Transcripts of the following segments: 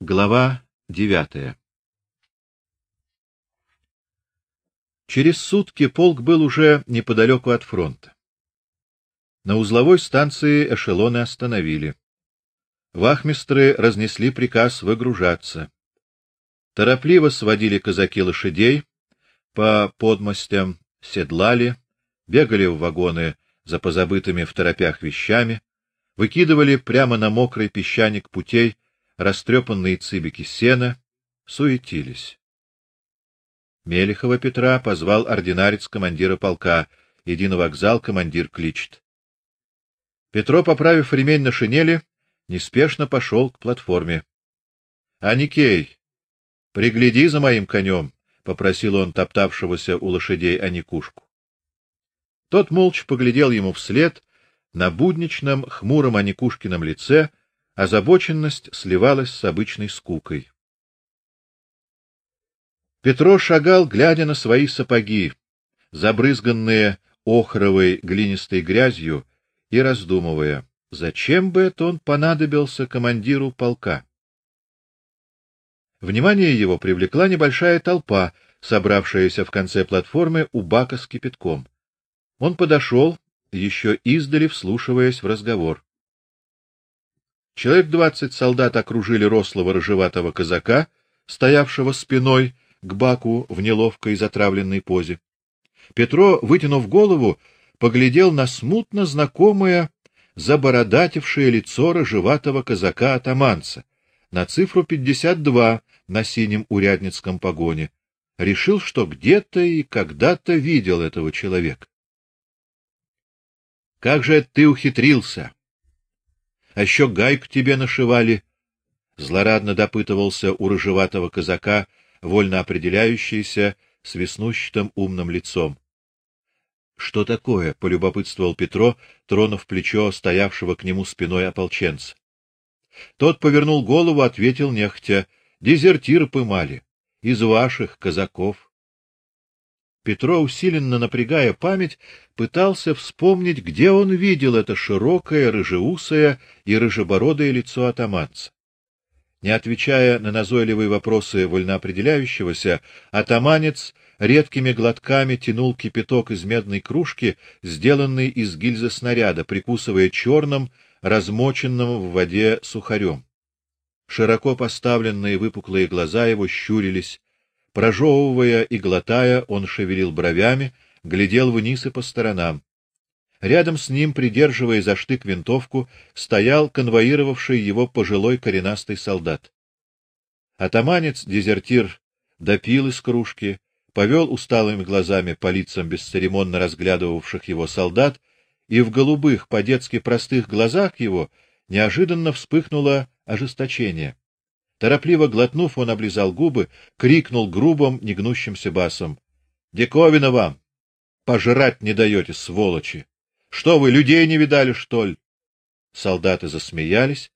Глава девятая. Через сутки полк был уже неподалеку от фронта. На узловой станции эшелоны остановили. Вахмистры разнесли приказ выгружаться. Торопливо сводили казаки лошадей по подмостям, седлали, бегали в вагоны за позабытыми в торопях вещами, выкидывали прямо на мокрый песчаник путей растрепанные цыбики сена, суетились. Мелихова Петра позвал ординарец командира полка, иди на вокзал, командир кличет. Петро, поправив ремень на шинели, неспешно пошел к платформе. — Аникей, пригляди за моим конем, — попросил он топтавшегося у лошадей Аникушку. Тот молча поглядел ему вслед, на будничном, хмуром Аникушкином лице озабоченность сливалась с обычной скукой. Петро шагал, глядя на свои сапоги, забрызганные охровой глинистой грязью, и раздумывая, зачем бы это он понадобился командиру полка. Внимание его привлекла небольшая толпа, собравшаяся в конце платформы у бака с кипятком. Он подошел, еще издали вслушиваясь в разговор. Человек двадцать солдат окружили рослого рыжеватого казака, стоявшего спиной к баку в неловкой затравленной позе. Петро, вытянув голову, поглядел на смутно знакомое забородатившее лицо рыжеватого казака-атаманца, на цифру пятьдесят два на синем урядницком погоне. Решил, что где-то и когда-то видел этого человека. Как же ты ухитрился? А еще гайку тебе нашивали, злорадно допытывался у рыжеватого казака вольно определяющийся с веснущатым умным лицом. Что такое? полюбопытствовал Петро, тронув плечо стоявшего к нему спиной ополченца. Тот повернул голову, ответил нехотя: "Дезертир пымали из ваших казаков". Петро, усиленно напрягая память, пытался вспомнить, где он видел это широкое, рыжеусое и рыжебородое лицо атаманца. Не отвечая на назойливые вопросы вольноопределяющегося, атаманец редкими глотками тянул кипяток из медной кружки, сделанной из гильзы снаряда, прикусывая черным, размоченным в воде сухарем. Широко поставленные выпуклые глаза его щурились, прожевывая и глотая, он шевелил бровями, глядел вниз и по сторонам. Рядом с ним, придерживая за штык винтовку, стоял конвоировавший его пожилой коренастый солдат. Атаманец-дезертир допил из кружки, повел усталыми глазами по лицам бесцеремонно разглядывавших его солдат, и в голубых, по-детски простых глазах его неожиданно вспыхнуло ожесточение. Торопливо глотнув, он облизал губы, крикнул грубым, негнущимся басом: "Диковина вам! Пожрать не даете, сволочи! Что вы людей не видали, что ли?" Солдаты засмеялись,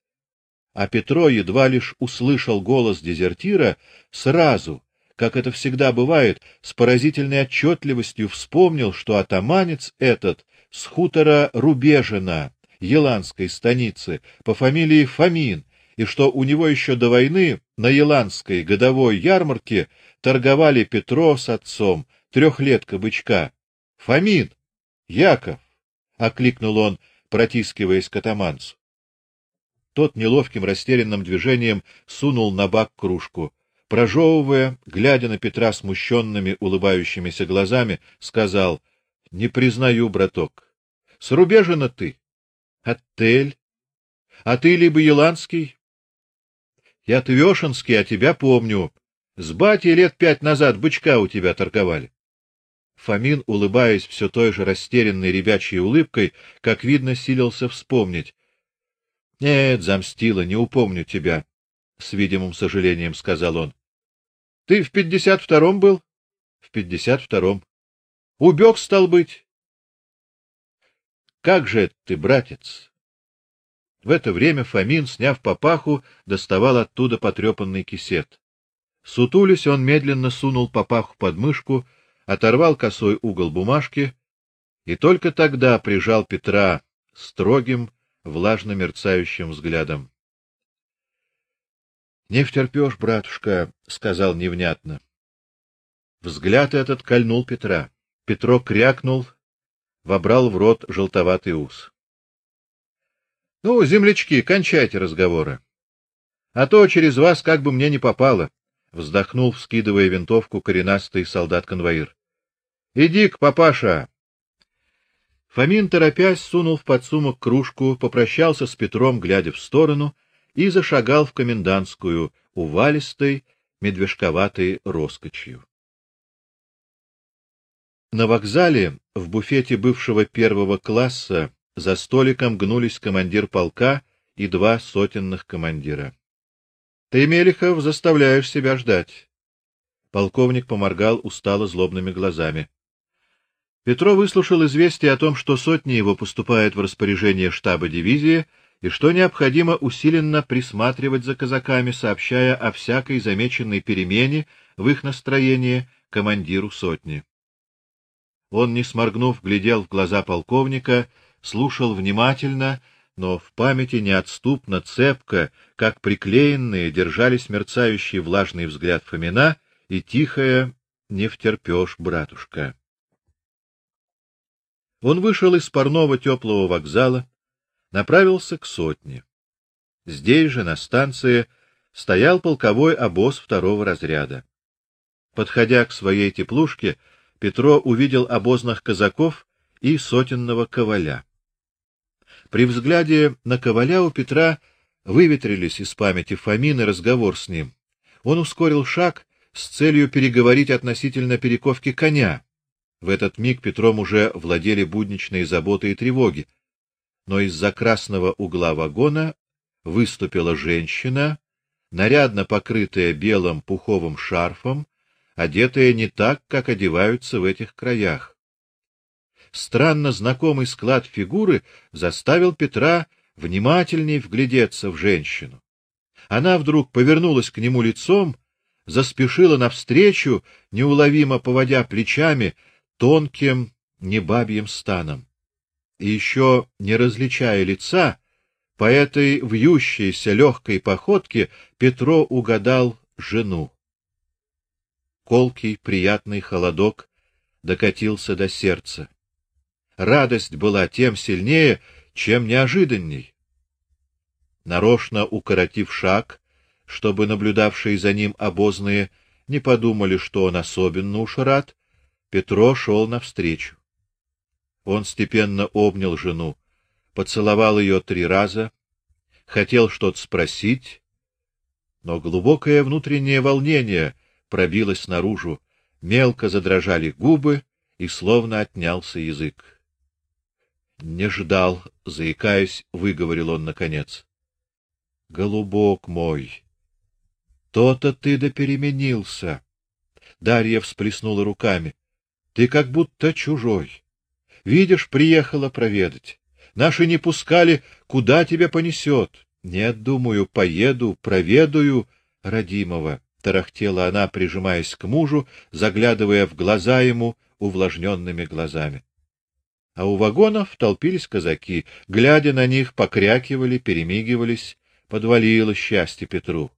а Петро едва лишь услышал голос дезертира, сразу как это всегда бывает, с поразительной отчетливостью вспомнил, что атаманец этот с хутора Рубежина, Еланской станицы, по фамилии Фомин, и что у него еще до войны на Еланской годовой ярмарке торговали Петро с отцом, трехлетка бычка. Фомин, Яков, окликнул он, протискиваясь к атаманцу. Тот неловким растерянным движением сунул на бак кружку прожевывая, глядя на Петра смущенными, улыбающимися глазами, сказал: "Не признаю, браток. С Рубежина ты? Отель? А ты либо Еланский? Я Твешинский, а тебя помню. С батей лет пять назад бычка у тебя торговали". Фомин, улыбаясь все той же растерянной ребячей улыбкой, как видно, силился вспомнить. Нет, замстила, не упомню тебя, с видимым сожалением сказал он. Ты в пятьдесят втором был? В пятьдесят втором. Убег, стал быть. Как же это ты, братец? В это время Фомин, сняв папаху, доставал оттуда потрепанный кисет. Сутулясь, он медленно сунул папаху под мышку, оторвал косой угол бумажки и только тогда прижал Петра строгим, влажно мерцающим взглядом. Не втерпёшь, братушка, сказал невнятно. Взгляд этот кольнул Петра. Петро крякнул, вобрал в рот желтоватый ус. Ну, землячки, кончайте разговоры. А то через вас как бы мне не попало, вздохнул, вскидывая винтовку коренастый солдат-конвоир. Иди-к, папаша. Фомин, торопясь, сунул в подсумок кружку, попрощался с Петром, глядя в сторону, и зашагал в комендантскую, увалистой, медвежковатой роскочью. На вокзале, в буфете бывшего первого класса, за столиком гнулись командир полка и два сотенных командира. Ты, Мелихов, заставляешь себя ждать. Полковник поморгал устало злобными глазами. Петро выслушал известие о том, что сотни его поступают в распоряжение штаба дивизии и что необходимо усиленно присматривать за казаками, сообщая о всякой замеченной перемене в их настроении командиру сотни. Он, не сморгнув, глядел в глаза полковника, слушал внимательно, но в памяти неотступно, цепко, как приклеенные, держались мерцающий влажный взгляд Фомина и тихое «Не втерпёшь, братушка». Он вышел из парного теплого вокзала, направился к сотне. Здесь же, на станции, стоял полковой обоз второго разряда. Подходя к своей теплушке, Петро увидел обозных казаков и сотенного коваля. При взгляде на коваля у Петра выветрились из памяти Фомин и разговор с ним. Он ускорил шаг с целью переговорить относительно перековки коня. В этот миг Петром уже владели будничные заботы и тревоги но из-за красного угла вагона выступила женщина, нарядно покрытая белым пуховым шарфом, одетая не так, как одеваются в этих краях. Странно знакомый склад фигуры заставил Петра внимательней вглядеться в женщину. Она вдруг повернулась к нему лицом, заспешила навстречу, неуловимо поводя плечами, тонким небабьим станом и еще не различая лица, по этой вьющейся легкой походке Петро угадал жену. Колкий приятный холодок докатился до сердца. Радость была тем сильнее, чем неожиданней. Нарочно укоротив шаг, чтобы наблюдавшие за ним обозные не подумали, что он особенно уж рад, Петро шел навстречу. Он степенно обнял жену, поцеловал ее три раза, хотел что-то спросить, но глубокое внутреннее волнение пробилось наружу, мелко задрожали губы и словно отнялся язык. Не ждал, заикаясь, выговорил он наконец. Голубок мой, то-то ты да переменился. Дарья всплеснула руками. Ты как будто чужой. Видишь, приехала проведать. Наши не пускали, куда тебя понесет. Нет, думаю, поеду, проведаю родимого, тарахтела она, прижимаясь к мужу, заглядывая в глаза ему увлажненными глазами. А у вагонов толпились казаки, глядя на них, покрякивали, перемигивались, подвалило счастье Петру.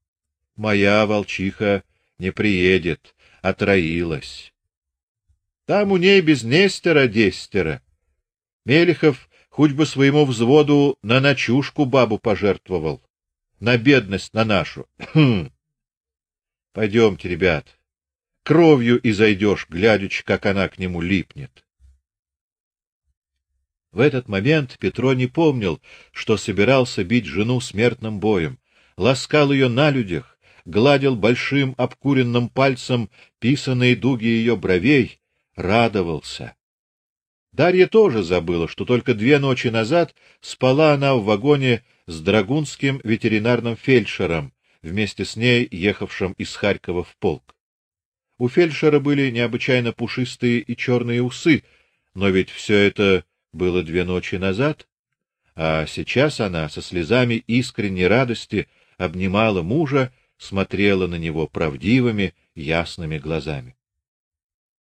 Моя волчиха не приедет, отроилась. Там у ней без Нестера десятеро. Мелихов хоть бы своему взводу на ночушку бабу пожертвовал, на бедность на нашу. Хм. Пойдемте, ребят. Кровью и зайдешь, глядячи, как она к нему липнет. В этот момент Петро не помнил, что собирался бить жену смертным боем, ласкал ее на людях, гладил большим обкуренным пальцем писаные дуги ее бровей, радовался. Дарья тоже забыла, что только две ночи назад спала она в вагоне с драгунским ветеринарным фельдшером, вместе с ней ехавшим из Харькова в полк. У фельдшера были необычайно пушистые и черные усы, но ведь все это было две ночи назад, а сейчас она со слезами искренней радости обнимала мужа, смотрела на него правдивыми, ясными глазами.